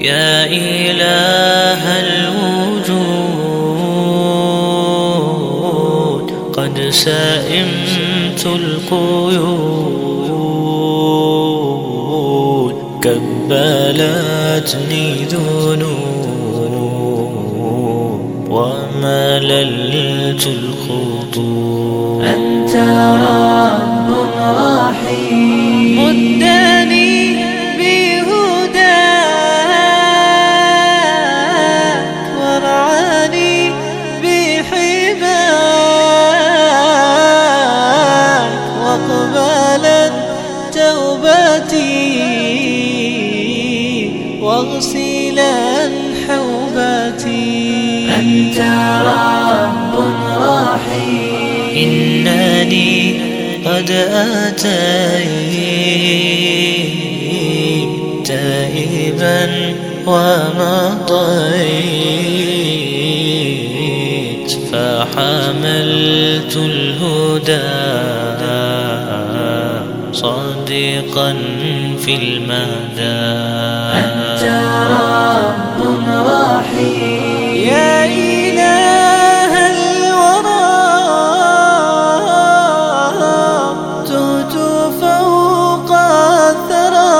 يا إله الوجود قد سئمت القيود كبلتني ذنوب ومللت الخطوب. أنت رب واغسلا حوبتي أنت رب رحيم. إنني قد أتيت تائبا ومضيت فحملت الهدى. صادقا في المدى. أنت رب رحيم. يا إله الورى تهت فوق الثرى.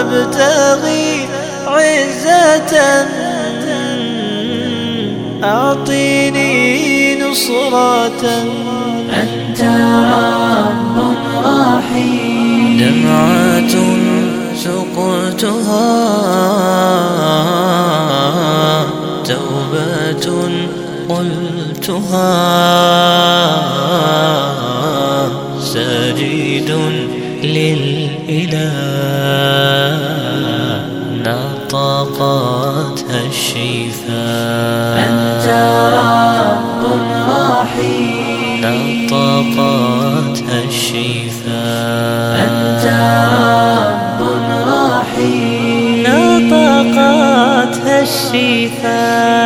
أبتغي عزة أعطيني نصرة. أنت رب رحيم دمعة سقتها توبة قلتها. سجيد للإله. نطقتها الشفاء. أنت رب شيثا أنت رب رحيم. نطقت هالشيثا